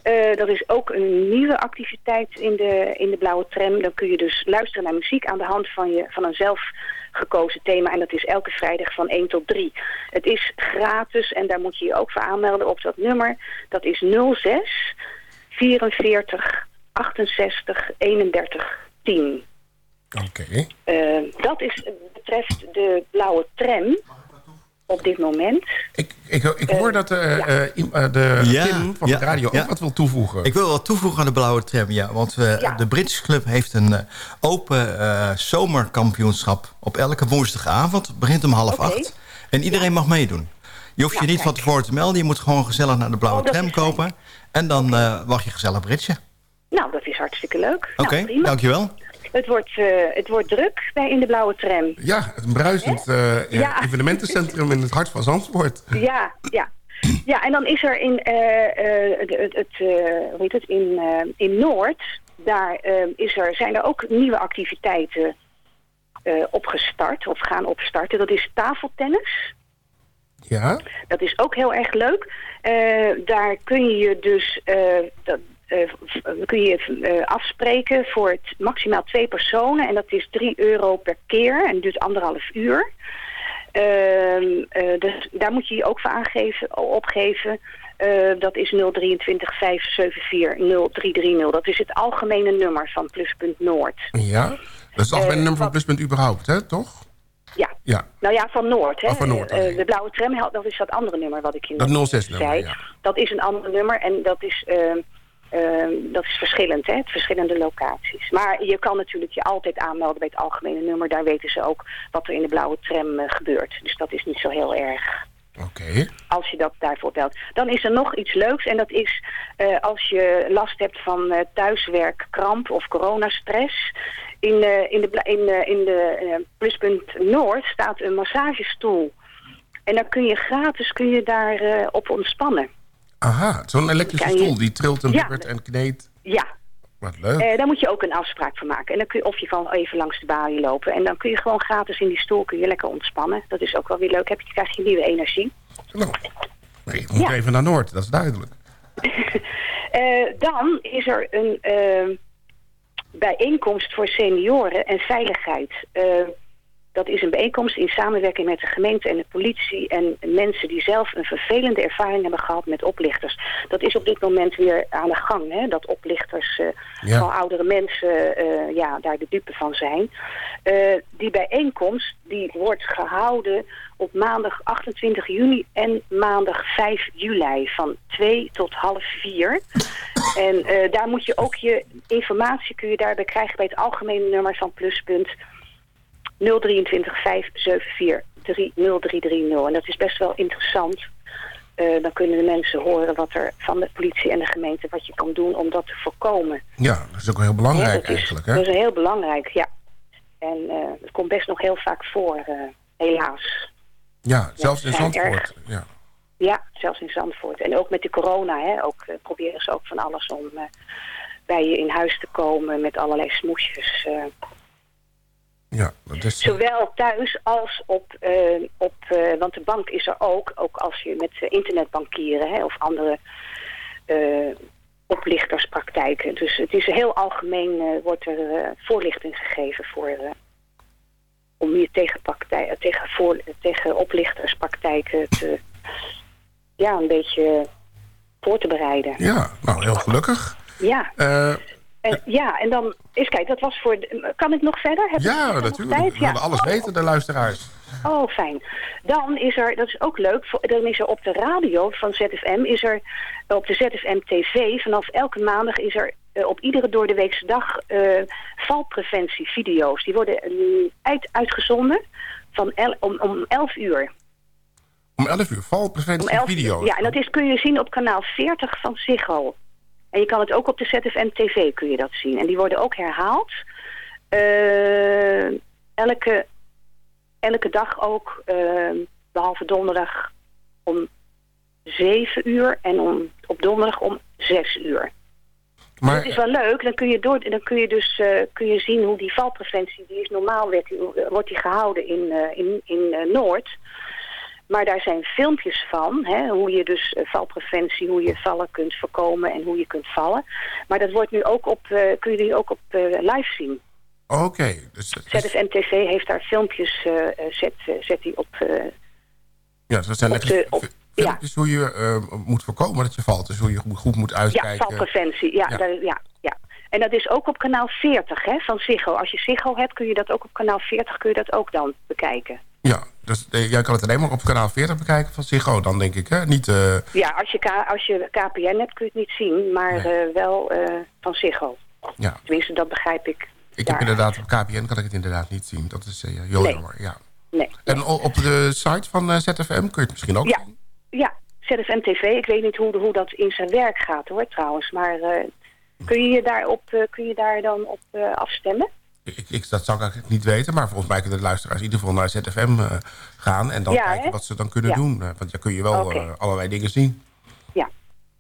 Eh, dat is ook een nieuwe activiteit in de, in de blauwe tram. Dan kun je dus luisteren naar muziek aan de hand van, je, van een zelf gekozen thema. En dat is elke vrijdag van 1 tot 3. Het is gratis en daar moet je je ook voor aanmelden op dat nummer. Dat is 06 44 68 31 10. Oké. Eh, dat is, betreft de blauwe tram op dit moment. Ik, ik hoor dat eh, eh, eh, de Ja, Tim van ja, de radio ja. ook wat wil toevoegen. Ik wil wat toevoegen aan de Blauwe Tram, ja. Want we, de Brits Club heeft een eh, open eh, zomerkampioenschap... op elke woensdagavond. Het begint om half acht. En iedereen mag meedoen. Je hoeft je niet van tevoren te melden. Je moet gewoon gezellig naar de Blauwe Oh, Tram kopen. En dan eh mag je gezellig britsen. Nou, dat is hartstikke leuk. Oké, nou, dankjewel. Het wordt, eh, het wordt druk bij in de blauwe tram. Ja, het bruisend eh, Ja. evenementencentrum in het hart van Zandvoort. Ja, ja. Ja, en dan is er in, eh, het, het, hoe heet het, in, in Noord, daar is er, zijn er ook nieuwe activiteiten opgestart, of gaan opstarten. Dat is tafeltennis. Ja? Dat is ook heel erg leuk. Daar kun je je dus dat, kun je eh, afspreken voor het maximaal twee personen. En dat is 3 euro per keer en duurt anderhalf uur. Ehm, eh, dus daar moet je je ook voor aangeven, opgeven. Eh, dat is 023 574 0330. Dat is het algemene nummer van Pluspunt Noord. Ja? Dat is het algemene Eh, nummer van wat- Pluspunt überhaupt, hè? Toch? Ja. Ja. Nou ja, van Noord. Hè. Oh, van Noord, Eh, eh, de blauwe tram, dat is dat andere nummer wat ik je Dat net 06-nummer, zei. ja. Dat is een ander nummer en dat is, eh, eh, dat is verschillend, hè, verschillende locaties. Maar je kan natuurlijk je altijd aanmelden bij het algemene nummer. Daar weten ze ook wat er in de blauwe tram eh, gebeurt. Dus dat is niet zo heel erg Oké. als je dat daarvoor belt. Dan is er nog iets leuks en dat is eh, als je last hebt van eh, thuiswerkkramp of coronastress. In, in de, in, in de pluspunt Noord staat een massagestoel. En dan kun je gratis kun je daar op ontspannen. Aha, zo'n elektrische stoel die trilt en Ja. bibbert en kneedt. Ja, Wat leuk. eh, daar moet je ook een afspraak voor maken. En dan kun je, of je kan even langs de balie lopen. En dan kun je gewoon gratis in die stoel kun je lekker ontspannen. Dat is ook wel weer leuk. Heb je, krijg je nieuwe energie. Nee, ik moet Ja. even naar Noord, dat is duidelijk. Eh, dan is er een eh, bijeenkomst voor senioren en veiligheid. Dat is een bijeenkomst in samenwerking met de gemeente en de politie... en mensen die zelf een vervelende ervaring hebben gehad met oplichters. Dat is op dit moment weer aan de gang, hè? dat oplichters, Ja. vooral oudere mensen, eh, ja, daar de dupe van zijn. Eh, die bijeenkomst die wordt gehouden op maandag 28 juni en maandag 5 juli van 2 tot half 4. En daar moet je ook je informatie kun je daarbij krijgen bij het algemene nummer van Pluspunt 023 574 30330. En dat is best wel interessant. Eh, dan kunnen de mensen horen wat er van de politie en de gemeente wat je kan doen om dat te voorkomen. Ja, dat is ook heel belangrijk Ja, dat is- eigenlijk, hè? Dat is heel belangrijk, ja. En eh het komt best nog heel vaak voor, eh, helaas. Ja, zelfs in Zandvoort. Ja. Ja, zelfs in Zandvoort. En ook met de corona, hè, ook, proberen ze ook van alles om bij je in huis te komen met allerlei smoesjes. Ja, dat is... Zowel thuis als op, eh, op eh, want de bank is er ook, ook als je met eh, internetbankieren hè, of andere eh, oplichterspraktijken. Dus het is heel algemeen, wordt er voorlichting gegeven voor, om je tegen, tegen, voor, tegen oplichterspraktijken te, ja, een beetje voor te bereiden. Ja, nou, heel gelukkig. Ja. En, ja, en dan, eens kijken, dat was voor... de- kan ik nog verder? Heb ja, nog natuurlijk. tijd? We willen alles weten, de luisteraars. Oh, fijn. Dan is er, dat is ook leuk, dan is er op de radio van ZFM, is er op de ZFM TV, vanaf elke maandag is er eh, op iedere door de weekse dag eh valpreventievideo's. Die worden eh, uit, uitgezonden van el- om, om 11 uur. Om 11 uur, Om valpreventie 11 video. Ja, en dat is, kun je zien op kanaal 40 van Ziggo. En je kan het ook op de ZFM TV kun je dat zien. En die worden ook herhaald. Eh, elke, elke dag ook, eh, behalve donderdag om 7 uur en om, op donderdag om 6 uur. Maar- Dat is wel leuk. Dan kun je, door, dan kun je dus eh, kun je zien hoe die valpreventie, die is normaal werd, wordt die gehouden in, in, in Noord. Maar daar zijn filmpjes van, hè, hoe je dus eh, valpreventie, hoe je vallen kunt voorkomen en hoe je kunt vallen. Maar dat wordt nu ook op, eh, kun je nu ook op eh, live zien. Oké, dus, dus- heeft daar filmpjes, zet, zet die op. ja, dus dat zijn op echt de- op- filmpjes hoe je moet voorkomen dat je valt. Dus hoe je goed- moet ja, uitkijken. valpreventie. Ja, Ja. daar- ja, ja. En dat is ook op kanaal 40 hè, van Ziggo. Als je Ziggo hebt, kun je dat ook op kanaal 40 kun je dat ook dan bekijken. Ja, dus eh, jij kan het alleen maar op kanaal 40 bekijken van Ziggo dan, denk ik, hè? Niet, eh, Ja, als je, K- als je KPN hebt kun je het niet zien, maar eh, wel van Ziggo. ja. Tenminste, dat begrijp ik. Ik daar. heb inderdaad op KPN kan ik het inderdaad niet zien. Dat is heel Nee. jammer, ja. Nee. En op de site van ZFM kun je het misschien ook Ja, ja, ZFM TV. Ik weet niet hoe, hoe dat in zijn werk gaat hoor trouwens. Maar eh, kun, je je daarop, kun je daar dan op afstemmen? Ik, ik, dat zou ik eigenlijk niet weten, maar volgens mij kunnen de luisteraars in ieder geval naar ZFM eh, gaan en dan Ja, kijken hè? wat ze dan kunnen Ja. doen. Eh, want dan kun je wel eh, allerlei dingen zien. Ja.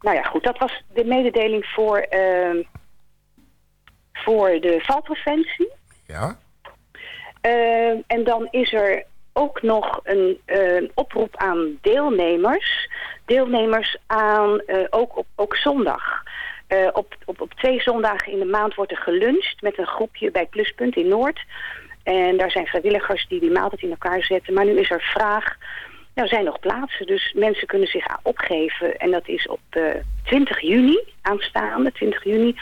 Nou ja, goed. Dat was de mededeling voor, ehm, voor de valpreventie. Ja? Ehm, en dan is er ook nog een eh, oproep aan deelnemers. Deelnemers aan ook op ook zondag. Eh, op, op, op twee zondagen in de maand wordt er geluncht met een groepje bij Pluspunt in Noord. En daar zijn vrijwilligers die die maaltijd in elkaar zetten. Maar nu is er vraag. Nou, er zijn nog plaatsen, dus mensen kunnen zich opgeven. En dat is op eh 20 juni, aanstaande 20 juni.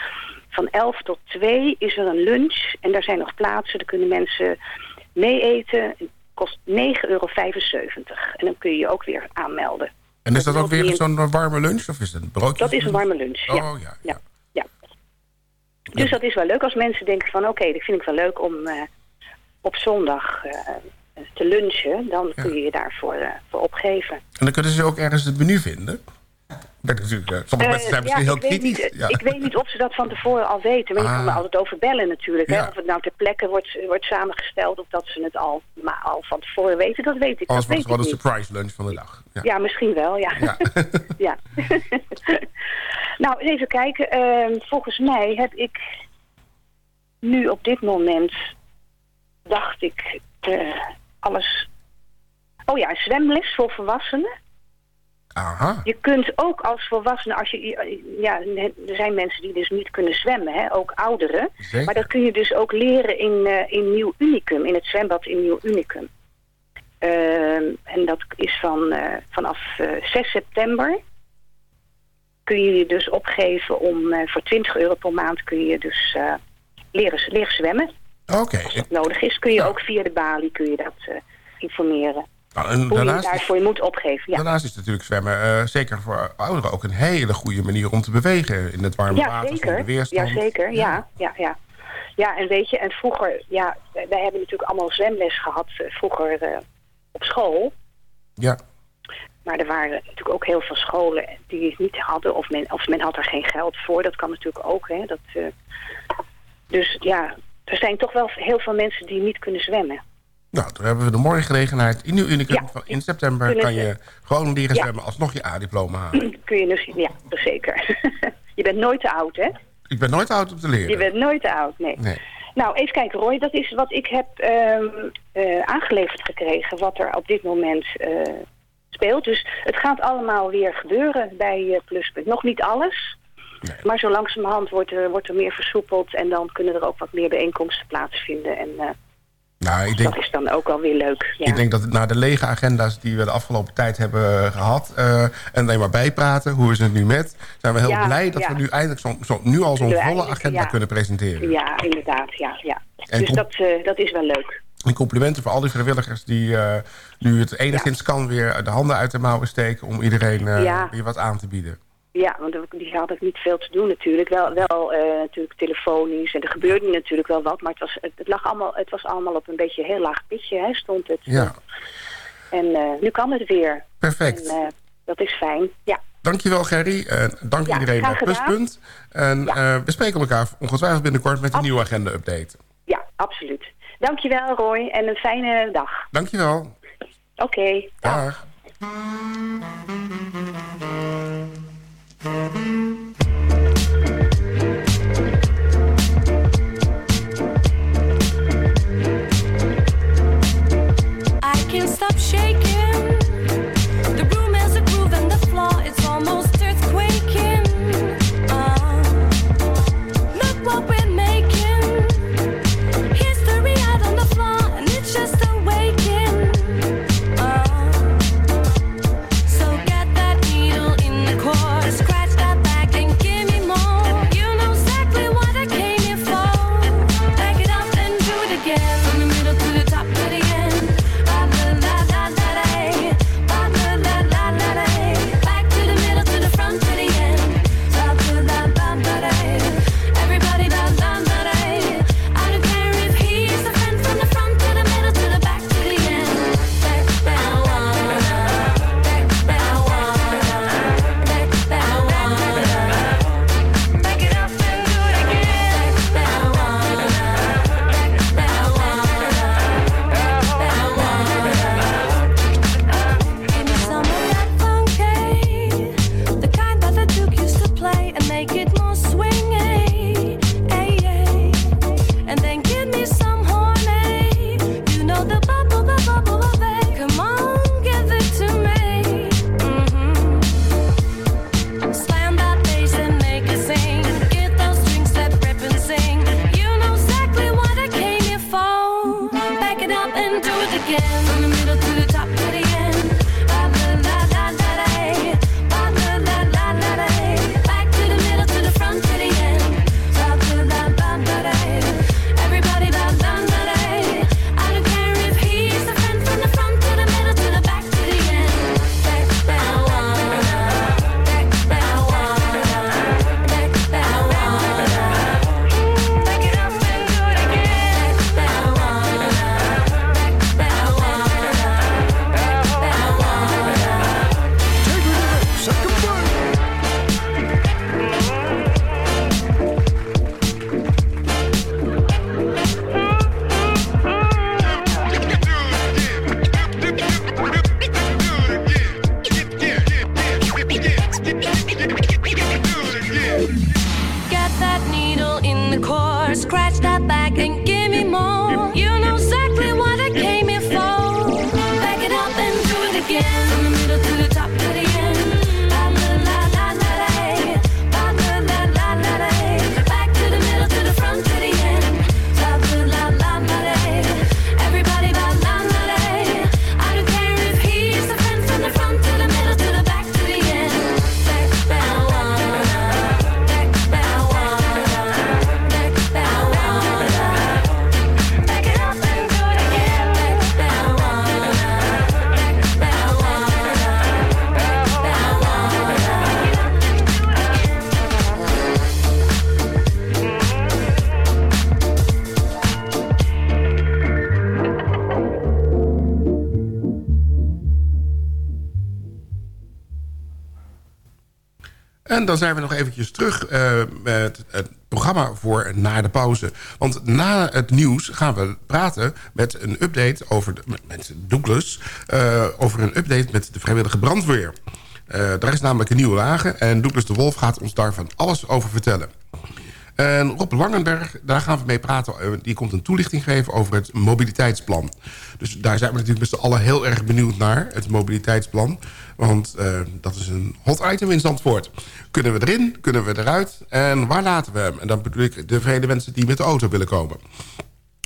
Van 11 tot 2 is er een lunch. En daar zijn nog plaatsen. Daar kunnen mensen mee eten. Het kost 9,75 euro. En dan kun je je ook weer aanmelden. En is dat ook weer zo'n warme lunch of is het een broodje? Dat is een warme lunch, ja. Oh ja. ja. ja. Dus dat is wel leuk als mensen denken van... oké, dat vind ik wel leuk om eh, op zondag eh, te lunchen. Dan kun je je daarvoor eh, voor opgeven. En dan kunnen ze ook ergens het menu vinden. Natuurlijk, eh, sommige Eh, mensen zijn ja, heel kritisch. Niet, ja. Ik weet niet of ze dat van tevoren al weten. Maar je kan Ah. er altijd over bellen natuurlijk. Hè? Of het nou ter plekke wordt, wordt samengesteld... of dat ze het al, maar al van tevoren weten, dat weet ik, Anders wordt weet het gewoon een niet. surprise lunch van de dag. Ja. Misschien wel, ja. Ja. nou, even kijken. Ehm, volgens mij heb ik nu op dit moment, dacht ik, eh, alles... Oh ja, een zwemles voor volwassenen. Aha. Je kunt ook als volwassene, als je, ja, er zijn mensen die dus niet kunnen zwemmen, hè, ook ouderen. Zeker. Maar dat kun je dus ook leren in, eh, in Nieuw Unicum, in het zwembad in Nieuw Unicum. Ehm, en dat is van, eh, vanaf eh, 6 september. Kun je je dus opgeven om eh, voor 20 euro per maand kun je dus eh, leren, leren zwemmen. Oké. Als dat nodig is, kun je ook via de balie kun je dat eh, informeren. Nou, en daarnaast, daarvoor je moet opgeven. Ja. daarnaast is natuurlijk zwemmen, eh, zeker voor ouderen, ook een hele goede manier om te bewegen. In het warme Ja, water, zeker. zonder weerstand. Ja, zeker. Ja, ja, ja. Ja, en weet je, en vroeger, ja, wij hebben natuurlijk allemaal zwemles gehad eh, vroeger eh, op school. Ja. Maar er waren natuurlijk ook heel veel scholen die het niet hadden. Of men, of men had er geen geld voor. Dat kan natuurlijk ook. Hè. Dat, dus ja, er zijn toch wel heel veel mensen die niet kunnen zwemmen. Nou, daar hebben we de mooie gelegenheid. In Nieuw Unicum Ja. van in september kan je gewoon leren Ja. zwemmen alsnog je A-diploma halen. Kun je dus, ja, zeker. je bent nooit te oud, hè? Ik ben nooit oud om te leren. Je bent nooit te oud, nee. Nee. Nou, even kijken Roy. Dat is wat ik heb ehm, eh, aangeleverd gekregen. Wat er op dit moment eh, speelt. Dus het gaat allemaal weer gebeuren bij eh, Pluspunt. Nog niet alles. Maar zo langzamerhand wordt er, wordt er meer versoepeld. En dan kunnen er ook wat meer bijeenkomsten plaatsvinden. En eh, Nou, ik denk, dat is dan ook wel weer leuk. Ja. ik denk dat na de lege agenda's die we de afgelopen tijd hebben gehad... eh, en alleen maar bijpraten, hoe is het nu met... zijn we heel Ja, blij dat ja. we nu eindelijk zo, zo, nu al zo'n volle agenda kunnen presenteren. Ja, inderdaad. Ja, ja. En Dus dat, eh, dat is wel leuk. En complimenten voor al die vrijwilligers die eh, nu het enigszins kan... weer de handen uit de mouwen steken om iedereen eh, weer wat aan te bieden. Ja, want die hadden niet veel te doen natuurlijk. Wel, wel eh, natuurlijk telefonisch en er gebeurde natuurlijk wel wat. Maar het was, het, lag allemaal, het was allemaal op een beetje een heel laag pitje, hè, stond het. Ja, En eh, nu kan het weer. perfect. En, eh, dat is fijn, ja. Dankjewel Gerry. Dank Ja, iedereen bij. Pluspunt. En we spreken elkaar ongetwijfeld binnenkort met een nieuwe agenda-update. Ja, absoluut. Dankjewel Roy en een fijne dag. Dankjewel. Oké, Dag. Mm-hmm. And do it again. From the middle to the top, let it dan zijn we nog eventjes terug eh, met het programma voor na de pauze. Want na het nieuws gaan we praten met een update over de, met- Douglas... eh, over een update met de vrijwillige brandweer. Eh daar is namelijk een nieuwe wagen en Douglas de Wolf gaat ons daar van alles over vertellen. En Rob Langenberg, daar gaan we mee praten. Eh, Die komt een toelichting geven over het mobiliteitsplan. Dus daar zijn we natuurlijk met z'n allen heel erg benieuwd naar, het mobiliteitsplan. Want eh, dat is een hot item in Zandvoort. Kunnen we erin, kunnen we eruit en waar laten we hem? En dan bedoel ik de vele mensen die met de auto willen komen.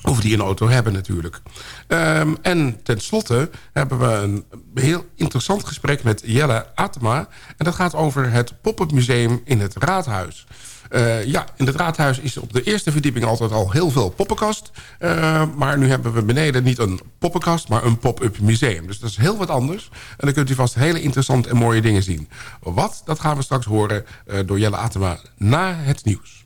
Of die een auto hebben natuurlijk. Ehm, en tenslotte hebben we een heel interessant gesprek met Jelle Atema. En dat gaat over het pop-up museum in het Raadhuis. Eh, ja, in het Raadhuis is op de eerste verdieping altijd al heel veel poppenkast. Eh, maar nu hebben we beneden niet een poppenkast, maar een pop-up museum. Dus dat is heel wat anders. En dan kunt u vast hele interessante en mooie dingen zien. Wat, dat gaan we straks horen eh, door Jelle Atema na het nieuws.